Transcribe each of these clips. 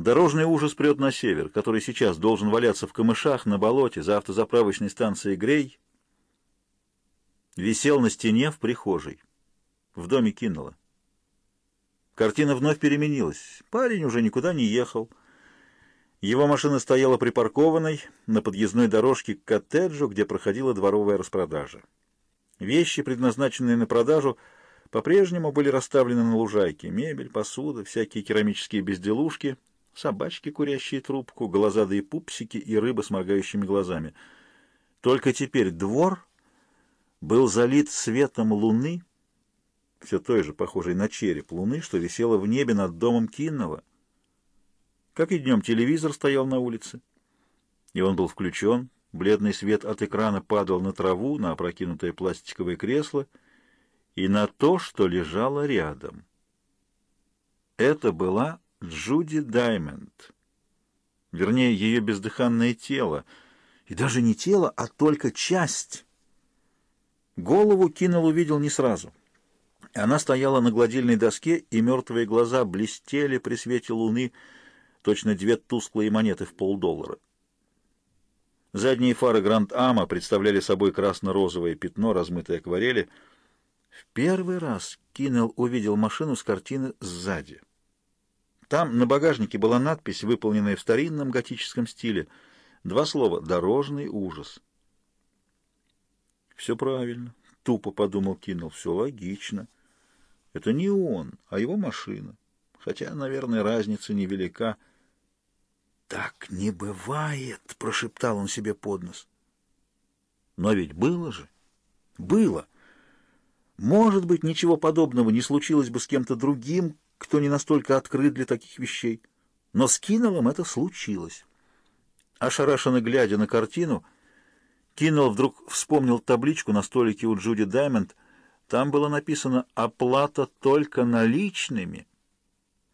Дорожный ужас прет на север, который сейчас должен валяться в камышах на болоте за автозаправочной станцией Грей, висел на стене в прихожей. В доме кинуло. Картина вновь переменилась. Парень уже никуда не ехал. Его машина стояла припаркованной на подъездной дорожке к коттеджу, где проходила дворовая распродажа. Вещи, предназначенные на продажу, по-прежнему были расставлены на лужайке. Мебель, посуда, всякие керамические безделушки, собачки, курящие трубку, глазадые пупсики и рыба с моргающими глазами. Только теперь двор был залит светом луны, все той же, похожей на череп луны, что висела в небе над домом Киннова. Как и днем, телевизор стоял на улице, и он был включен. Бледный свет от экрана падал на траву, на опрокинутое пластиковое кресло и на то, что лежало рядом. Это была Джуди Даймонд. Вернее, ее бездыханное тело. И даже не тело, а только часть. Голову Киннелл увидел не сразу. Она стояла на гладильной доске, и мертвые глаза блестели при свете луны, точно две тусклые монеты в полдоллара. Задние фары Гранд-Ама представляли собой красно-розовое пятно, размытое акварели. В первый раз Киннелл увидел машину с картины сзади. Там на багажнике была надпись, выполненная в старинном готическом стиле. Два слова «Дорожный ужас». «Все правильно», — тупо подумал Киннелл, — «все логично». Это не он, а его машина. Хотя, наверное, разница невелика. «Так не бывает!» — прошептал он себе под нос. «Но ведь было же! Было! Может быть, ничего подобного не случилось бы с кем-то другим, кто не настолько открыт для таких вещей. Но с Киннеллом это случилось». Ошарашенно глядя на картину, Киннелл вдруг вспомнил табличку на столике у Джуди Даймонд — там было написано «оплата только наличными».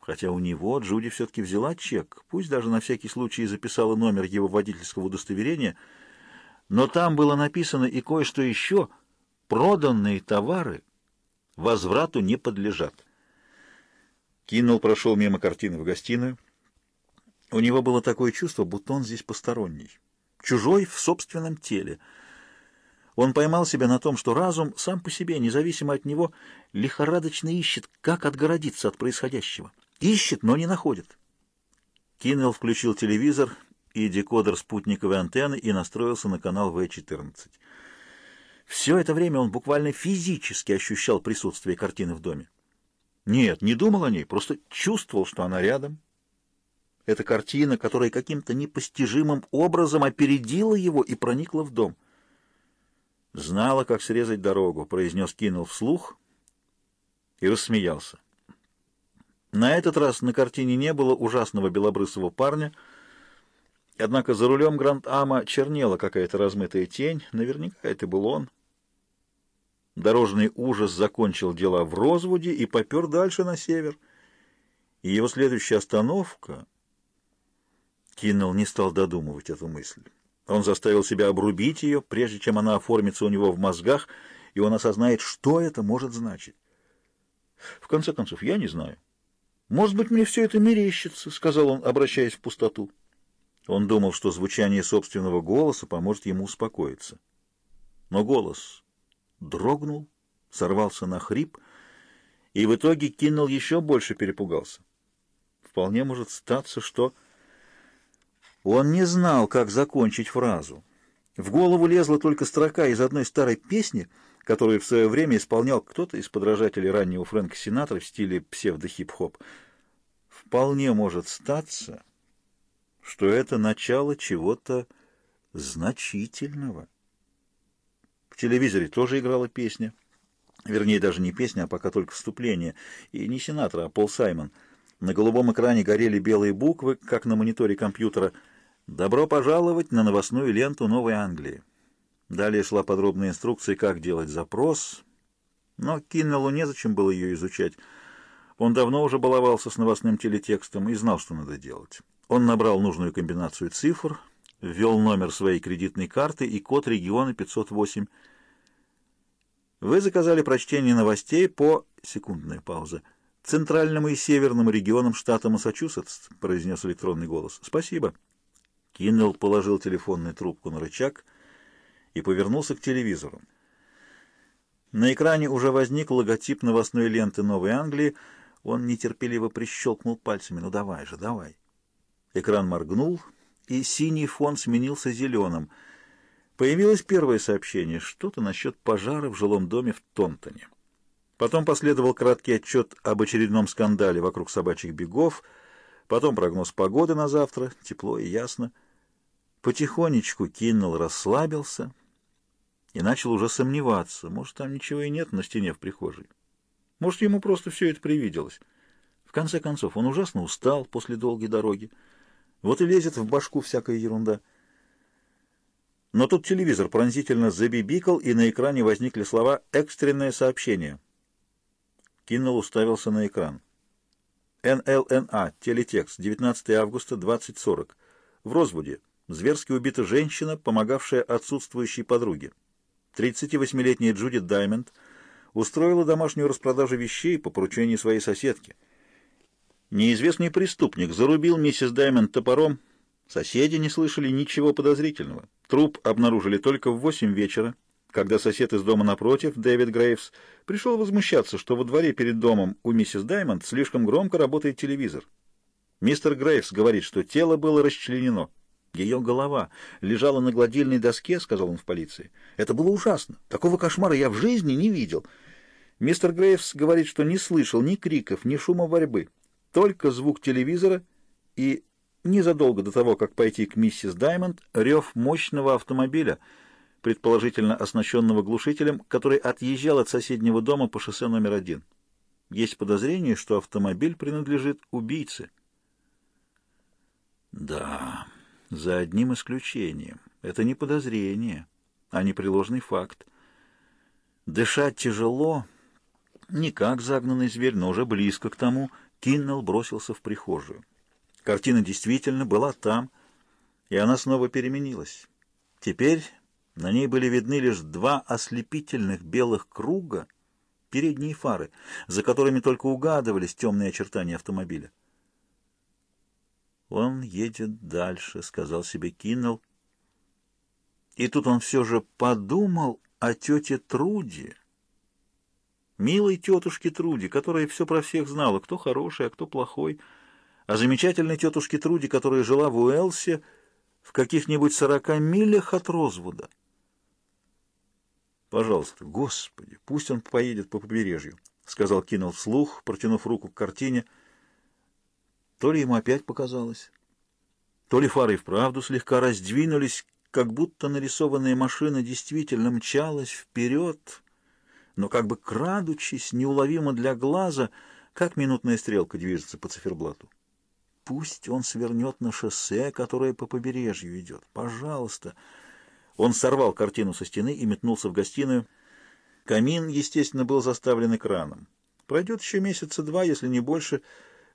Хотя у него Джуди все-таки взяла чек, пусть даже на всякий случай записала номер его водительского удостоверения, но там было написано и кое-что еще «проданные товары возврату не подлежат». Кинул прошел мимо картины в гостиную. У него было такое чувство, будто он здесь посторонний, чужой в собственном теле — он поймал себя на том, что разум сам по себе, независимо от него, лихорадочно ищет, как отгородиться от происходящего. Ищет, но не находит. Киннелл включил телевизор и декодер спутниковой антенны и настроился на канал В-14. Все это время он буквально физически ощущал присутствие картины в доме. Нет, не думал о ней, просто чувствовал, что она рядом. Эта картина, которая каким-то непостижимым образом опередила его и проникла в дом — «Знала, как срезать дорогу», — произнес кинул вслух и рассмеялся. На этот раз на картине не было ужасного белобрысого парня, однако за рулем Гранд-Ама чернела какая-то размытая тень, наверняка это был он. Дорожный ужас закончил дела в Розвуде и попер дальше на север, и его следующая остановка... Киннелл не стал додумывать эту мысль. Он заставил себя обрубить ее, прежде чем она оформится у него в мозгах, и он осознает, что это может значить. В конце концов, я не знаю. «Может быть, мне все это мерещится», — сказал он, обращаясь в пустоту. Он думал, что звучание собственного голоса поможет ему успокоиться. Но голос дрогнул, сорвался на хрип, и в итоге кинул еще больше перепугался. Вполне может статься, что... Он не знал, как закончить фразу. В голову лезла только строка из одной старой песни, которую в свое время исполнял кто-то из подражателей раннего Фрэнка Синатра в стиле псевдо-хип-хоп. Вполне может статься, что это начало чего-то значительного. В телевизоре тоже играла песня. Вернее, даже не песня, а пока только вступление. И не Синатра, а Пол Саймон. На голубом экране горели белые буквы, как на мониторе компьютера — Добро пожаловать на новостную ленту Новой Англии. Далее шла подробная инструкция, как делать запрос, но Киннеллу незачем было ее изучать. Он давно уже баловался с новостным телетекстом и знал, что надо делать. Он набрал нужную комбинацию цифр, ввел номер своей кредитной карты и код региона 508. Вы заказали прочтение новостей по... Секундная пауза. центральному и северному регионам штата Массачусетс», — произнес электронный голос. «Спасибо». Киннелл положил телефонную трубку на рычаг и повернулся к телевизору. На экране уже возник логотип новостной ленты Новой Англии. Он нетерпеливо прищелкнул пальцами. «Ну давай же, давай». Экран моргнул, и синий фон сменился зеленым. Появилось первое сообщение. Что-то насчет пожара в жилом доме в Тонтоне. Потом последовал краткий отчет об очередном скандале вокруг собачьих бегов, потом прогноз погоды на завтра, тепло и ясно. Потихонечку Киннелл расслабился и начал уже сомневаться. Может, там ничего и нет на стене в прихожей. Может, ему просто все это привиделось. В конце концов, он ужасно устал после долгой дороги. Вот и лезет в башку всякая ерунда. Но тут телевизор пронзительно забибикал, и на экране возникли слова «экстренное сообщение». Киннелл уставился на экран. НЛНА, телетекст, 19 августа, 20.40. В Розвуде зверски убита женщина, помогавшая отсутствующей подруге. 38-летняя Джудит Даймонд устроила домашнюю распродажу вещей по поручению своей соседки. Неизвестный преступник зарубил миссис Даймонд топором. Соседи не слышали ничего подозрительного. Труп обнаружили только в 8 вечера когда сосед из дома напротив, Дэвид Грейвс, пришел возмущаться, что во дворе перед домом у миссис Даймонд слишком громко работает телевизор. Мистер Грейвс говорит, что тело было расчленено. Ее голова лежала на гладильной доске, сказал он в полиции. Это было ужасно. Такого кошмара я в жизни не видел. Мистер Грейвс говорит, что не слышал ни криков, ни шума борьбы, только звук телевизора и незадолго до того, как пойти к миссис Даймонд, рев мощного автомобиля — предположительно оснащенного глушителем, который отъезжал от соседнего дома по шоссе номер один. Есть подозрение, что автомобиль принадлежит убийце. Да, за одним исключением. Это не подозрение, а непреложный факт. Дышать тяжело, не как загнанный зверь, но уже близко к тому, Киннелл бросился в прихожую. Картина действительно была там, и она снова переменилась. Теперь на ней были видны лишь два ослепительных белых круга, передние фары, за которыми только угадывались темные очертания автомобиля. «Он едет дальше», — сказал себе Киннелл. И тут он все же подумал о тете Труди, милой тетушке Труди, которая все про всех знала, кто хороший, а кто плохой, о замечательной тетушке Труди, которая жила в Уэлсе в каких-нибудь сорока милях от Розвуда. Пожалуйста, Господи, пусть он поедет по побережью, — сказал Кинул вслух, протянув руку к картине. То ли ему опять показалось, то ли фары вправду слегка раздвинулись, как будто нарисованная машина действительно мчалась вперед, но как бы крадучись, неуловимо для глаза, как минутная стрелка движется по циферблату. Пусть он свернет на шоссе, которое по побережью идет. Пожалуйста, — он сорвал картину со стены и метнулся в гостиную. Камин, естественно, был заставлен экраном. Пройдет еще месяца два, если не больше,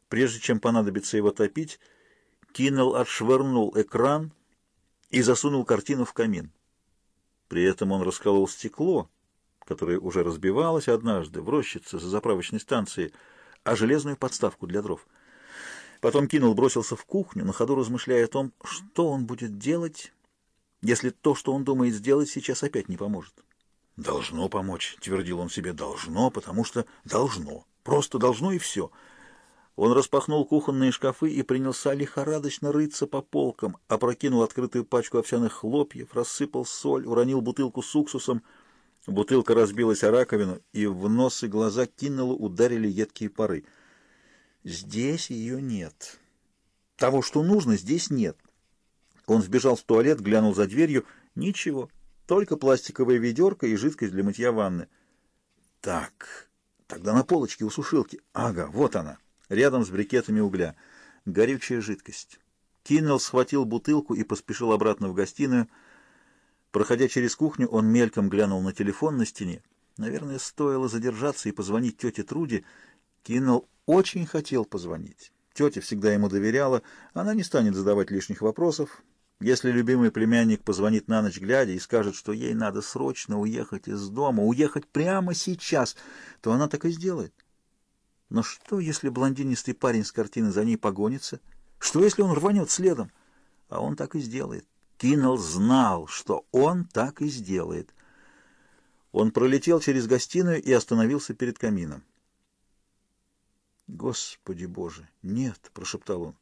прежде чем понадобится его топить. Киннелл отшвырнул экран и засунул картину в камин. При этом он расколол стекло, которое уже разбивалось однажды в рощице за заправочной станцией, а железную подставку для дров. Потом Киннелл бросился в кухню, на ходу размышляя о том, что он будет делать если то, что он думает сделать, сейчас опять не поможет. «Должно помочь», — твердил он себе, — «должно, потому что должно, просто должно и все». Он распахнул кухонные шкафы и принялся лихорадочно рыться по полкам, опрокинул открытую пачку овсяных хлопьев, рассыпал соль, уронил бутылку с уксусом. Бутылка разбилась о раковину, и в нос и глаза кинуло ударили едкие пары. Здесь ее нет. Того, что нужно, здесь нет. Он вбежал в туалет, глянул за дверью. Ничего, только пластиковая ведерко и жидкость для мытья ванны. Так, тогда на полочке у сушилки. Ага, вот она, рядом с брикетами угля. Горючая жидкость. Киннелл схватил бутылку и поспешил обратно в гостиную. Проходя через кухню, он мельком глянул на телефон на стене. Наверное, стоило задержаться и позвонить тете Труди. Киннелл очень хотел позвонить. Тетя всегда ему доверяла, она не станет задавать лишних вопросов. Если любимый племянник позвонит на ночь глядя и скажет, что ей надо срочно уехать из дома, уехать прямо сейчас, то она так и сделает. Но что, если блондинистый парень с картины за ней погонится? Что, если он рванет следом? А он так и сделает. Киннелл знал, что он так и сделает. Он пролетел через гостиную и остановился перед камином. «Господи Боже! Нет!» — прошептал он.